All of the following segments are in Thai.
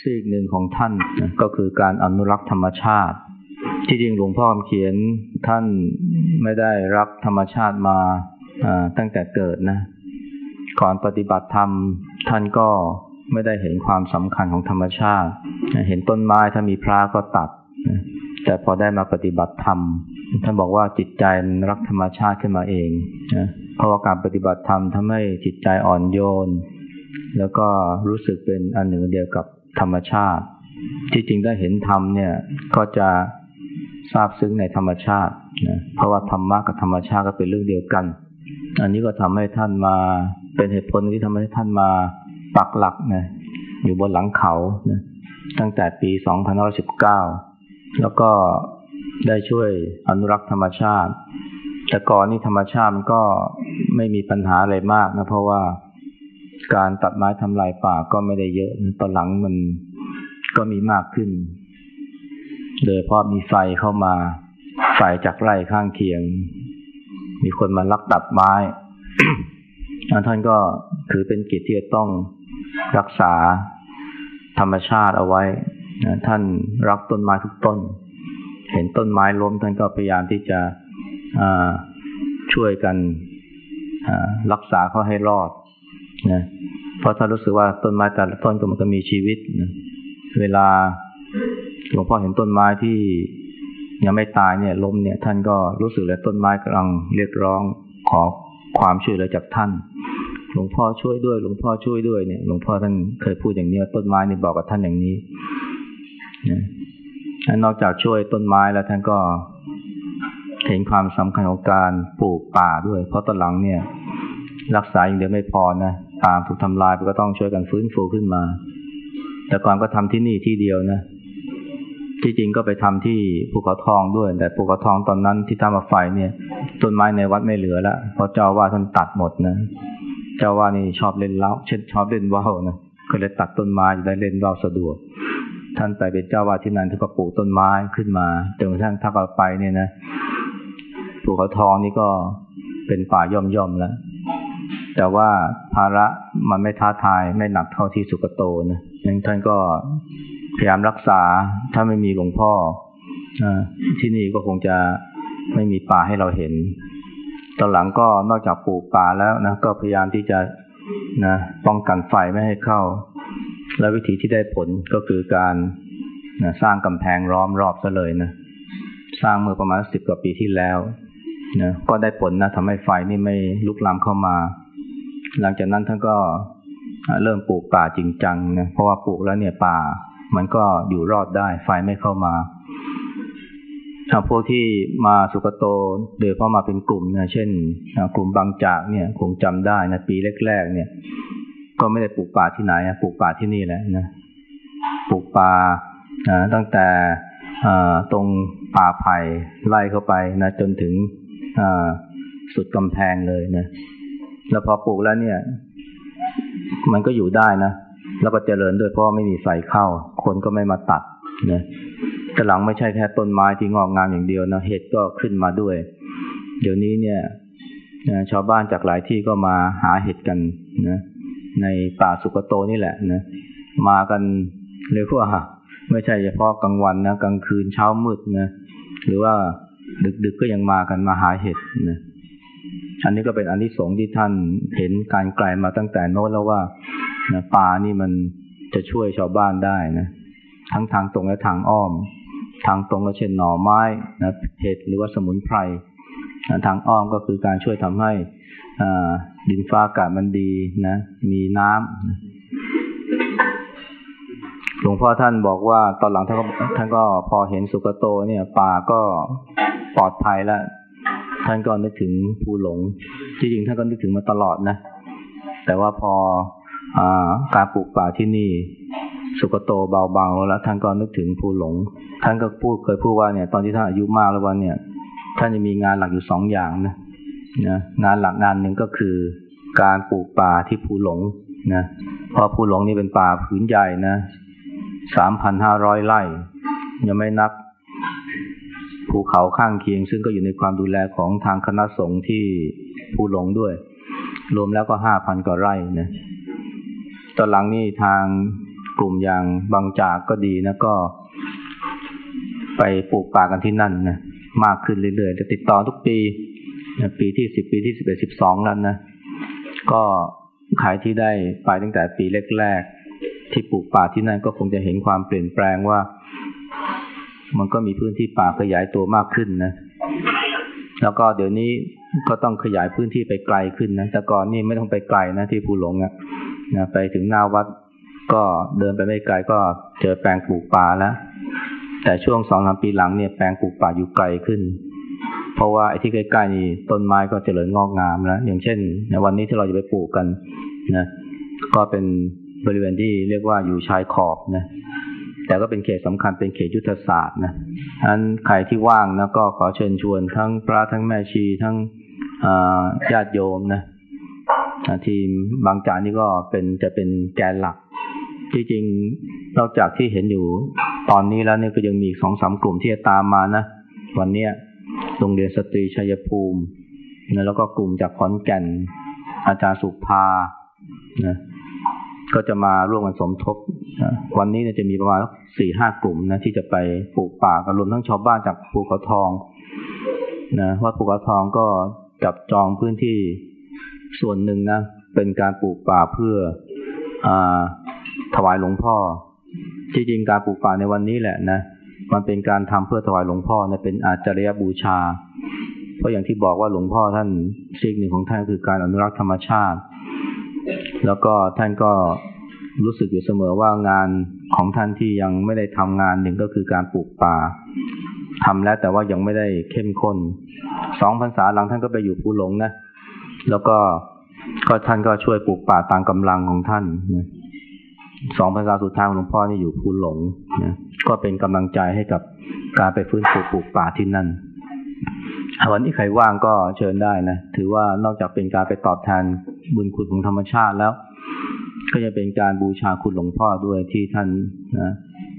ซีกหนึ่งของท่านก็คือการอนุรักษ์ธรรมชาติ ที่จริงหลวงพ่อคำเขียนท่านไม่ได้รักธรรมชาติมาตั้งแต่เกิดนะ ก่อนปฏิบัติธรรมท่านก็ไม่ได้เห็นความสำคัญของธรรมชาติ เห็นต้นไม้ถ้ามีพระก็ตัด แต่พอได้มาปฏิบัติธรรม ท่านบอกว่าจิตใจรักธรรมชาติขึ้นมาเองนะเพราะว่าการปฏิบัติธรรมทำให้จิตใจอ่อนโยน แล้วก็รู้สึกเป็นอันหนึ่งเดียวกับ ธรรมชาติ ที่จริงได้เห็นธรรมเนี่ยก็จะทราบซึ้งในธรรมชาตินะเพราะว่าธรรมะกับธรรมชาติก็เป็นเรื่องเดียวกัน อันนี้ก็ทำให้ท่านมาเป็นเหตุผลที่ทำให้ท่านมาปักหลักนะอยู่บนหลังเขานะตั้งแต่ปี 2519 แล้วก็ได้ช่วยอนุรักษ์ธรรมชาติ แต่ก่อนนี่ธรรมชาติมันก็ไม่มีปัญหาอะไรมากนะเพราะว่า การตัดไม้ทำลายป่าก็ไม่ได้เยอะตอนหลังมันก็มีมากขึ้น โดยเพราะมีไฟเข้ามาไฟจากไร่ข้างเคียง มีคนมาลักตัดไม้ท่านก็ถือเป็นกิจที่จะต้องรักษาธรรมชาติเอาไว้ ท่านรักต้นไม้ทุกต้น เห็นต้นไม้ล้มท่านก็พยายามที่จะช่วยกันรักษาเขาให้รอด นะเพราะท่านรู้สึกว่าต้นไม้แต่ละต้นก็มันก็มีชีวิตนะเวลาหลวงพ่อเห็นต้นไม้ที่ยังไม่ตายเนี่ยล้มเนี่ย ท่านก็รู้สึกเลยต้นไม้กำลังเรียกร้องขอความช่วยเหลือจากท่าน หลวงพ่อช่วยด้วย หลวงพ่อช่วยด้วยเนี่ย หลวงพ่อท่านเคยพูดอย่างนี้ต้นไม้นี่บอกกับท่านอย่างนี้นะนอกจากช่วยต้นไม้แล้วท่านก็เห็นความสำคัญของการปลูกป่าด้วย เพราะตอนหลังเนี่ย รักษาอย่างเดียวไม่พอนะ ป่าถูกทำลายก็ต้องช่วยกันฟื้นฟูขึ้นมา แต่ก่อนก็ทำที่นี่ที่เดียวนะ ที่จริงก็ไปทำที่ภูเขาทองด้วย แต่ภูเขาทองตอนนั้นที่ทำมาไฟเนี่ยต้นไม้ในวัดไม่เหลือแล้วเพราะเจ้าว่าท่านตัดหมดนะ เจ้าว่านี่ชอบเล่นเล้าเช่นชอบเล่นว่าวนะก็เลยตัดต้นไม้จะได้เล่นว่าวสะดวก ท่านไปเป็นเจ้าว่าที่นั่นท่านก็ปลูกต้นไม้ขึ้นมาจนกระทั่งถ้าเราไปเนี่ยนะภูเขาทองนี่ก็เป็นป่าย่อมย่อมแล้ว แต่ว่าภาระมันไม่ท้าทายไม่หนักเท่าที่สุกโตนะยังท่านก็พยายามรักษาถ้าไม่มีหลวงพ่ออที่นี่ก็คงจะไม่มีป่าให้เราเห็น ตอนหลังก็นอกจากปลูกป่าแล้วนะก็พยายามที่จะนะป้องกันไฟไม่ให้เข้า และวิธีที่ได้ผลก็คือการนะสร้างกำแพงล้อมรอบซะเลยนะสร้างเมื่อประมาณสิบกว่าปีที่แล้วนะก็ได้ผลนะทำให้ไฟนี่ไม่ลุกลามเข้ามา หลังจากนั้นท่านก็เริ่มปลูกป่าจริงจังนะเพราะว่าปลูกแล้วเนี่ยป่า มันก็อยู่รอดได้ไฟไม่เข้ามาถ้าพวกที่มาสุกโตโดยเพราะมาเป็นกลุ่มนะเช่นกลุ่มบางจากเนี่ยคงจำได้นะปีแรกๆเนี่ย ก็ไม่ได้ปลูกป่าที่ไหนปลูกป่าที่นี่แหละนะปลูกป่าตั้งแต่ตรงป่าไผ่ไล่เข้าไปนะจนถึงสุดกำแพงเลยนะ แล้วพอปลูกแล้วเนี่ย มันก็อยู่ได้นะ แล้วก็เจริญด้วยเพราะไม่มีไฟเข้า คนก็ไม่มาตัดนะแต่หลังไม่ใช่แค่ต้นไม้ที่งอกงามอย่างเดียวนะเห็ดก็ขึ้นมาด้วย เดี๋ยวนี้เนี่ยชาวบ้านจากหลายที่ก็มาหาเห็ดกันนะในป่าสุกโตนี่แหละนะมากันเรียกว่าไม่ใช่เฉพาะกลางวันนะกลางคืนเช้ามืดนะหรือว่าดึกๆก็ยังมากันมาหาเห็ดนะ อันนี้ก็เป็นอันที่สงที่ท่านเห็นการไกลมาตั้งแต่โน้นแล้วว่านะป่านี่มันจะช่วยชาวบ้านได้นะทั้งทางตรงและทางอ้อม ทางตรงก็เช่นหน่อไม้นะเห็ดหรือว่าสมุนไพรทางอ้อมก็คือการช่วยทำให้ดินฟ้าอากาศมันดีนะ มีน้ำหลวงพ่อท่านบอกว่าตอนหลังท่านก็ท่านก็พอเห็นสุกโตเนี่ย ป่าก็ปลอดภัยแล้ว ท่านก็นึกถึงภูหลง จริงๆท่านก็นึกถึงมาตลอดนะ แต่ว่าพออการปลูกป่าที่นี่สุกโตเบาบางแล้วท่านก็นึกถึงผู้หลง ท่านก็พูดเคยพูดว่าเนี่ย ตอนที่ท่านอายุมากแล้ววันเนี่ย ท่านจะมีงานหลักอยู่สองอย่างนะนะงานหลักงานหนึ่งก็คือการปลูกป่าที่ภูหลงนะเพราะภูหลงนี่เป็นป่าพื้นใหญ่นะสามพันห้าร้อยไร่ยังไม่นับ ภูเขาข้างเคียง ซึ่งก็อยู่ในความดูแลของทางคณะสงฆ์ที่ภูหลงด้วย รวมแล้วก็ห้าพันกว่าไร่นะตอนหลังนี่ทางกลุ่มอย่างบางจากก็ดีนะก็ ไปปลูกป่ากันที่นั่นนะมากขึ้นเรื่อยๆจะติดต่อทุกปีนะปีที่สิบปีที่สิบเอ็ดสิบสองแล้วนะก็ขายที่ได้ไปตั้งแต่ปีแรกๆที่ปลูกป่าที่นั่นก็คงจะเห็นความเปลี่ยนแปลงว่า มันก็มีพื้นที่ป่าขยายตัวมากขึ้นนะ แล้วก็เดี๋ยวนี้ก็ต้องขยายพื้นที่ไปไกลขึ้นนะ แต่ก่อนนี่ไม่ต้องไปไกลนะที่ภูหลงอะนะไปถึงหน้าวัดก็เดินไปไม่ไกลก็เจอแปลงปลูกป่าแล้ว แต่ช่วงสองสามปีหลังเนี่ยแปลงปลูกป่าอยู่ไกลขึ้น เพราะว่าไอ้ที่ใกล้ๆนี่ต้นไม้ก็เจริญงอกงามแล้ว อย่างเช่นในวันนี้ที่เราจะไปปลูกกันนะ ก็เป็นบริเวณที่เรียกว่าอยู่ชายขอบนะ แต่ก็เป็นเขตสำคัญเป็นเขตยุทธศาสตร์นะอันใครที่ว่างนะก็ขอเชิญชวนทั้งพระทั้งแม่ชีทั้งญาติโยมนะทีมบางจากนี่ก็เป็นจะเป็นแกนหลักที่จริงนอกจากที่เห็นอยู่ตอนนี้แล้วเนี่ยก็ยังมีสองสามกลุ่มที่จะตามมานะวันเนี้ยโรงเรียนสตรีชัยภูมินะแล้วก็กลุ่มจากขอนแก่น อาจารย์สุภานะ ก็จะมาร่วมกันสมทบ วันนี้จะมีประมาณสี่ห้ากลุ่มนะที่จะไปปลูกป่ากันรวมทั้งชาวบ้านจากภูเขาทองนะว่าภูเขาทองก็จับจองพื้นที่ส่วนหนึ่งนะเป็นการปลูกป่าเพื่ออถวายหลวงพ่อที่จริงการปลูกป่าในวันนี้แหละนะมันเป็นการทำเพื่อถวายหลวงพ่อเนะเป็นอาจารยบูชา เพราะอย่างที่บอกว่าหลวงพ่อท่านสิ่งหนึ่งของท่านคือการอนุรักษ์ธรรมชาติ แล้วก็ท่านก็รู้สึกอยู่เสมอว่างานของท่านที่ยังไม่ได้ทำงานหนึ่งก็คือการปลูกป่าทำแล้วแต่ว่ายังไม่ได้เข้มข้นสองพรรษาหลังท่านก็ไปอยู่ภูหลงนะ แล้วก็ก็ท่านก็ช่วยปลูกป่าตามกำลังของท่านนะสองพรรษาสุดท้ายหลวงพ่อนี่อยู่ภูหลงนะก็เป็นกำลังใจให้กับการไปฟื้นฟูปลูกป่าที่นั่นวันนี้ใครว่างก็เชิญได้นะ ถือว่านอกจากเป็นการไปตอบแทน บุญคุณของธรรมชาติแล้ว ก็จะเป็นการบูชาคุณหลวงพ่อด้วยที่ท่านนะ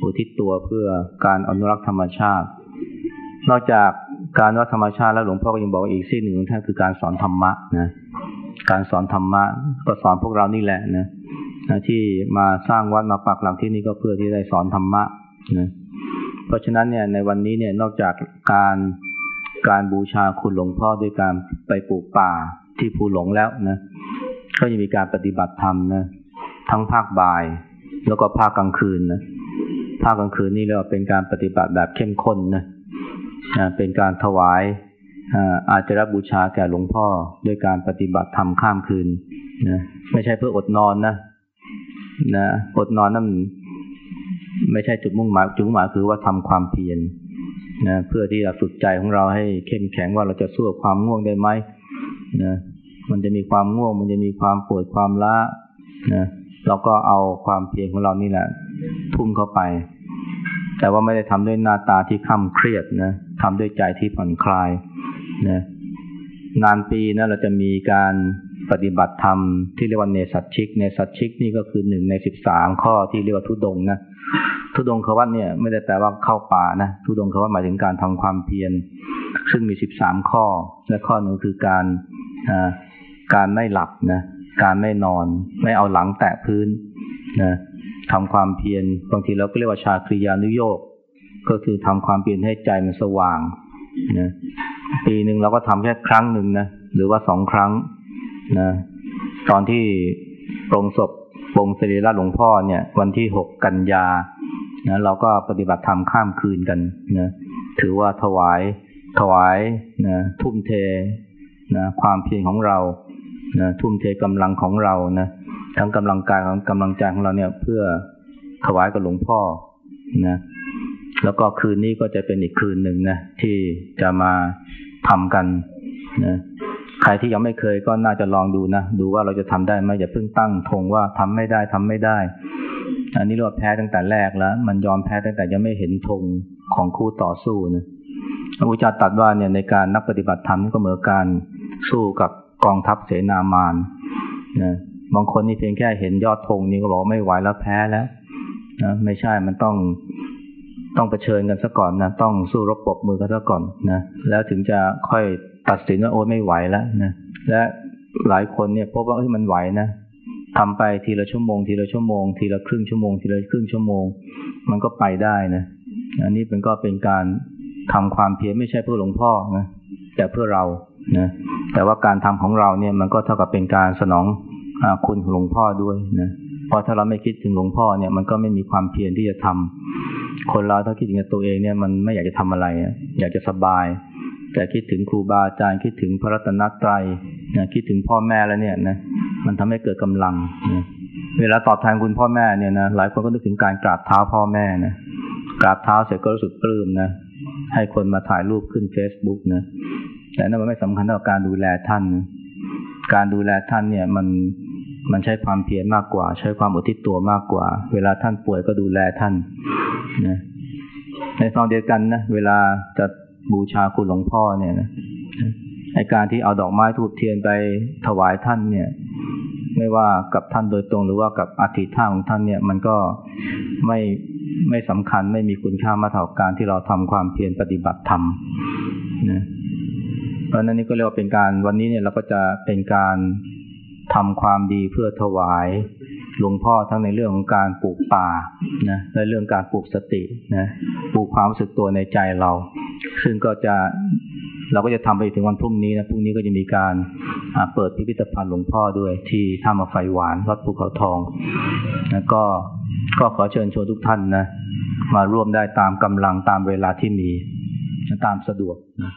อุทิศตัวเพื่อการอนุรักษ์ธรรมชาติ นอกจากการวัดธรรมชาติแล้วหลวงพ่อก็ยังบอกอีกสิ่งหนึ่งท่านคือการสอนธรรมะนะการสอนธรรมะก็สอนพวกเรานี่แหละนะที่มาสร้างวัดมาปักหลักที่นี่ก็เพื่อที่ได้สอนธรรมะนะเพราะฉะนั้นเนี่ยในวันนี้เนี่ยนอกจากการการบูชาคุณหลวงพ่อด้วยการไปปลูกป่าที่ภูหลงแล้วนะ ก็ยังมีการปฏิบัติธรรมนะทั้งภาคบ่าย แล้วก็ภาคกลางคืนนะภาคกลางคืนนี่เรียกว่าเป็นการปฏิบัติแบบเข้มข้นนะเป็นการถวายอาจารบูชาแก่หลวงพ่อด้วยการปฏิบัติธรรมข้ามคืนนะไม่ใช่เพื่ออดนอนนะนะอดนอนนั่นไม่ใช่จุดมุ่งหมายจุดมุ่งหมายคือว่าทำความเพียรนะเพื่อที่จะฝึกใจของเราให้เข้มแข็งว่าเราจะสู้กับความง่วงได้ไหมนะ มันจะมีความง่วง มันจะมีความปวดความล้านะเราก็เอาความเพียรของเรานี่แหละ ทุ่มเข้าไป แต่ว่าไม่ได้ทำด้วยหน้าตาที่ค่ำเครียดนะทำด้วยใจที่ผ่อนคลายนะนานปีนะเราจะมีการปฏิบัติธรรมที่เรียกว่าเนสัตชิก เนสัตชิกนี่ก็คือหนึ่งในสิบสามข้อที่เรียกว่าทุดงนะ ทุดงควัตเนี่ยไม่ได้แปลว่าเข้าป่านะ ทุดงควัตหมายถึงการทำความเพียร ซึ่งมีสิบสามข้อ และข้อหนึ่งคือการ การไม่หลับนะการไม่นอน ไม่เอาหลังแตะพื้นนะทำความเพียรบางทีเราก็เรียกว่าชาคริยานุโยกก็คือทำความเพียรให้ใจมันสว่างนะปีหนึ่งเราก็ทำแค่ครั้งหนึ่งนะหรือว่าสองครั้งนะตอนที่ปรงศพปรงสรีระหลวงพ่อเนี่ย วันที่หกกันยานะเราก็ปฏิบัติธรรมข้ามคืนกันนะถือว่าถวายถวายนะทุ่มเทนะความเพียรของเรา นะทุ่มเทกำลังของเรานะทั้งกำลังกายของกำลังใจของเราเนี่ย เพื่อถวายกับหลวงพ่อนะแล้วก็คืนนี้ก็จะเป็นอีกคืนหนึ่งนะที่จะมาทำกันนะใครที่ยังไม่เคยก็น่าจะลองดูนะดูว่าเราจะทำได้ไหมอย่าเพิ่งตั้งธงว่าทำไม่ได้ทำไม่ได้ อันนี้เราแพ้ตั้งแต่แรกแล้ว มันยอมแพ้ตั้งแต่ยังไม่เห็นธงของคู่ต่อสู้นะพระพุทธเจ้าตรัสว่าเนี่ยในการนักปฏิบัติธรรมก็เหมือนการสู้กับ กองทัพเสนามานนะบางคนนี่เพียงแค่เห็นยอดธงนี้ก็บอกไม่ไหวแล้วแพ้แล้วนะไม่ใช่มันต้องต้องเผชิญกันซะก่อนนะต้องสู้รบปบมือกันซะก่อนนะแล้วถึงจะค่อยตัดสินว่าโอ้ไม่ไหวแล้วนะและหลายคนเนี่ยพบว่าเอ้ยมันไหวนะทำไปทีละชั่วโมง ทีละชั่วโมง ทีละครึ่งชั่วโมง ทีละครึ่งชั่วโมง มันก็ไปได้นะอันนี้เป็นก็เป็นการทำความเพียรไม่ใช่เพื่อหลวงพ่อนะแต่เพื่อเรานะ แต่ว่าการทำของเราเนี่ยมันก็เท่ากับเป็นการสนองอคุณหลวงพ่อด้วยนะเพราะถ้าเราไม่คิดถึงหลวงพ่อเนี่ยมันก็ไม่มีความเพียรที่จะทำคนเราถ้าคิดถึงตัวเองเนี่ยมันไม่อยากจะทำอะไร อยากจะสบาย แต่คิดถึงครูบาอาจารย์คิดถึงพระรัตนตรัยนะคิดถึงพ่อแม่แล้วเนี่ยนะมันทำให้เกิดกำลังนะเวลาตอบแทนคุณพ่อแม่เนี่ยนะหลายคนก็นึกถึงการกราบเท้าพ่อแม่นะกราบเท้าเสร็จก็รู้สึกปลื้มนะให้คนมาถ่ายรูปขึ้นเฟซบุ๊กนะ แต่นั่นมันไม่สำคัญเท่าการดูแลท่าน การดูแลท่านเนี่ยมันมันใช้ความเพียรมากกว่า ใช้ความอุทิศตัวมากกว่า เวลาท่านป่วยก็ดูแลท่านนะในตอนเดียวกันนะเวลาจะบูชาคุณหลวงพ่อเนี่ยนะในการที่เอาดอกไม้ทูบเทียนไปถวายท่านเนี่ย ไม่ว่ากับท่านโดยตรงหรือว่ากับอธิท่าของท่านเนี่ย มันก็ไม่ไม่สำคัญไม่มีคุณค่ามาเท่าการที่เราทำความเพียรปฏิบัติธรรมนะ ราะนั้นนี่ก็เรียกว่าเป็นการวันนี้เนี่ยเราก็จะเป็นการทำความดีเพื่อถวายหลวงพ่อทั้งในเรื่องของการปลูกป่านะและเรื่องการปลูกสตินะปลูกความรู้สึกตัวในใจเรา ซึ่งก็จะเราก็จะทำไปถึงวันพรุ่งนี้นะพรุ่งนี้ก็จะมีการเปิดพิพิธภัณฑ์หลวงพ่อด้วย ที่ท่ามาไฟหวานวัดภูเขาทองนะก็ก็ขอเชิญชวนทุกท่านนะมาร่วมได้ตามกำลังตามเวลาที่มีตามสะดวกนะ